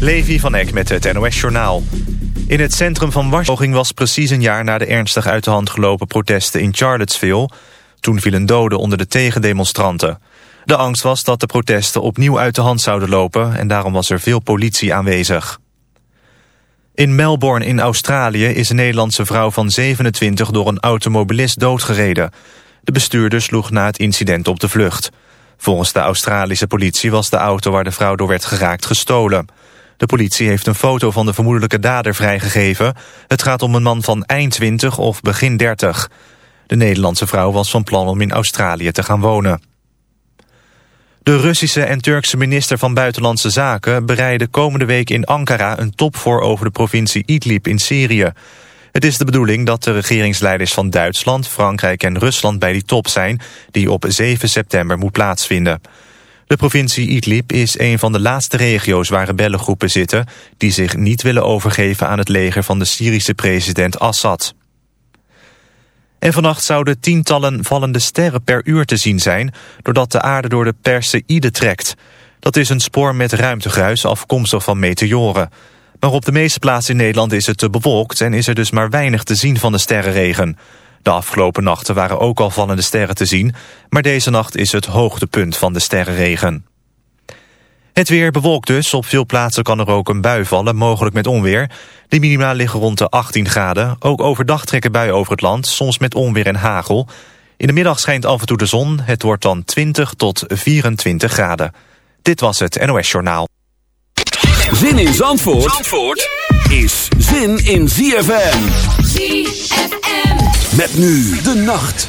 Levi van Eck met het NOS-journaal. In het centrum van Washington was precies een jaar na de ernstig uit de hand gelopen protesten in Charlottesville. Toen vielen doden onder de tegendemonstranten. De angst was dat de protesten opnieuw uit de hand zouden lopen... en daarom was er veel politie aanwezig. In Melbourne in Australië is een Nederlandse vrouw van 27 door een automobilist doodgereden. De bestuurder sloeg na het incident op de vlucht. Volgens de Australische politie was de auto waar de vrouw door werd geraakt gestolen. De politie heeft een foto van de vermoedelijke dader vrijgegeven. Het gaat om een man van eind 20 of begin 30. De Nederlandse vrouw was van plan om in Australië te gaan wonen. De Russische en Turkse minister van Buitenlandse Zaken bereiden komende week in Ankara een top voor over de provincie Idlib in Syrië. Het is de bedoeling dat de regeringsleiders van Duitsland, Frankrijk en Rusland bij die top zijn, die op 7 september moet plaatsvinden. De provincie Idlib is een van de laatste regio's waar rebellengroepen zitten... die zich niet willen overgeven aan het leger van de Syrische president Assad. En vannacht zouden tientallen vallende sterren per uur te zien zijn... doordat de aarde door de Perseïde trekt. Dat is een spoor met ruimtegruis afkomstig van meteoren. Maar op de meeste plaatsen in Nederland is het te bewolkt... en is er dus maar weinig te zien van de sterrenregen. De afgelopen nachten waren ook al vallende sterren te zien... maar deze nacht is het hoogtepunt van de sterrenregen. Het weer bewolkt dus. Op veel plaatsen kan er ook een bui vallen, mogelijk met onweer. De minima liggen rond de 18 graden. Ook overdag trekken buien over het land, soms met onweer en hagel. In de middag schijnt af en toe de zon. Het wordt dan 20 tot 24 graden. Dit was het NOS Journaal. Zin in Zandvoort, Zandvoort is zin in ZFM. ZFM. Met nu de nacht.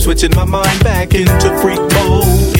Switching my mind back into freak mode.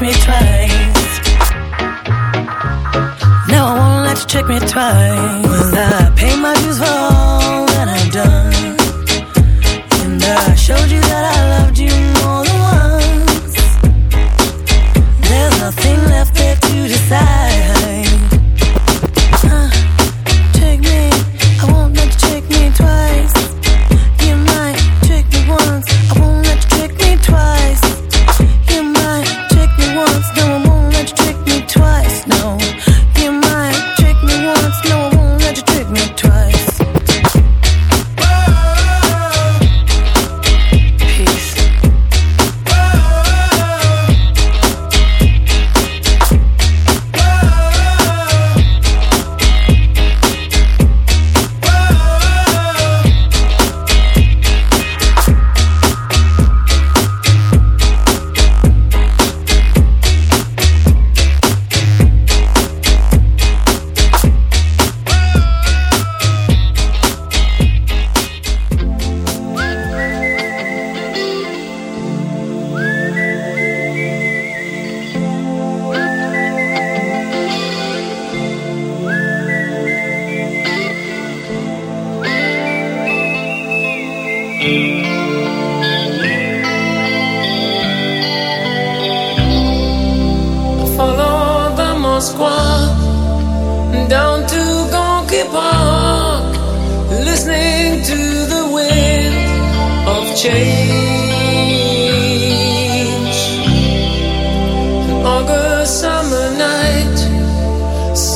check me twice. No, I won't let you check me twice. Will I pay my dues for all?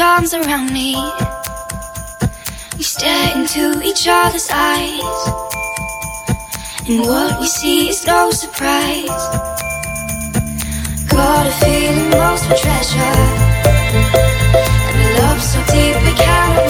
arms around me. We stare into each other's eyes. And what we see is no surprise. Got a feeling lost for treasure. And we love so deep it cannot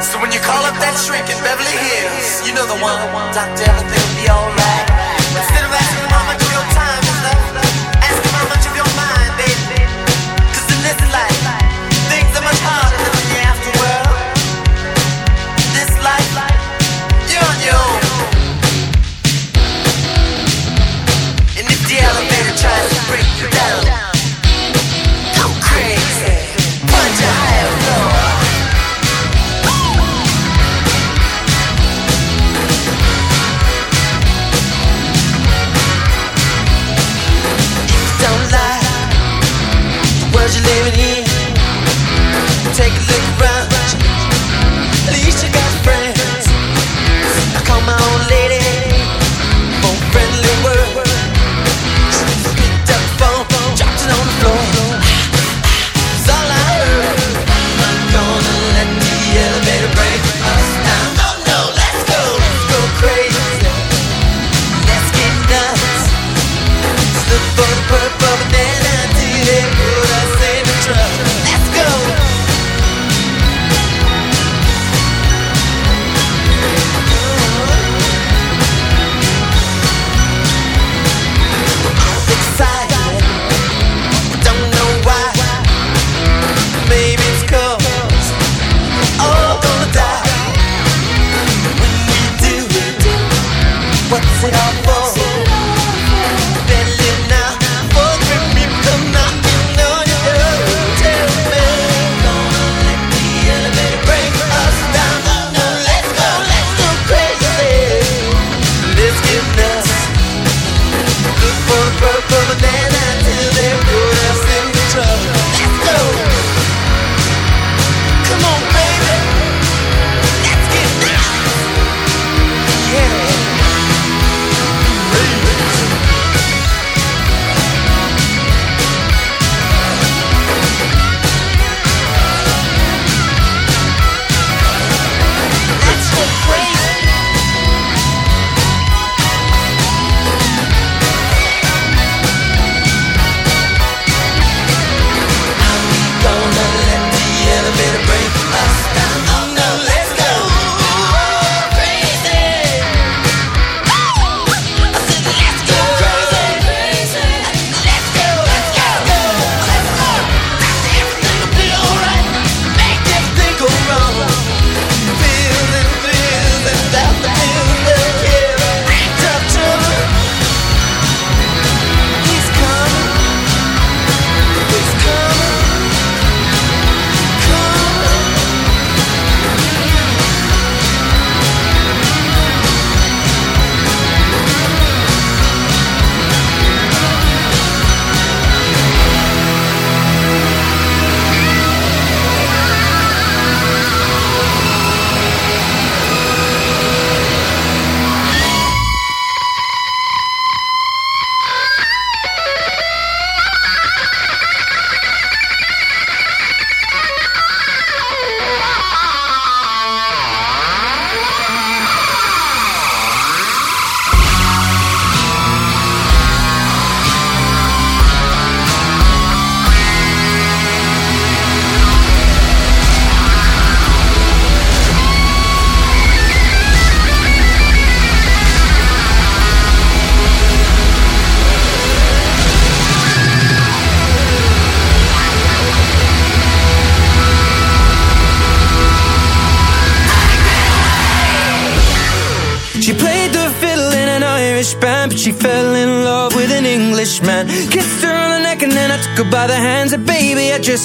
So when you call up that shrink in Beverly Hills, you know the one. Doctor, everything'll be alright.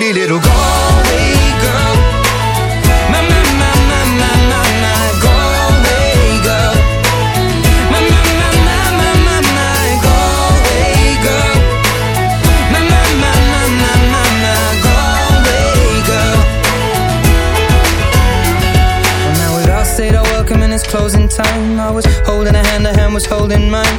pretty little Galway girl. My, my, my, my, my, my, my girl. My, my, my, my, my, my, my girl. My, my, my, my, my, my, my girl. Now we've all said our welcome and it's closing time. I was holding a hand, a hand was holding mine.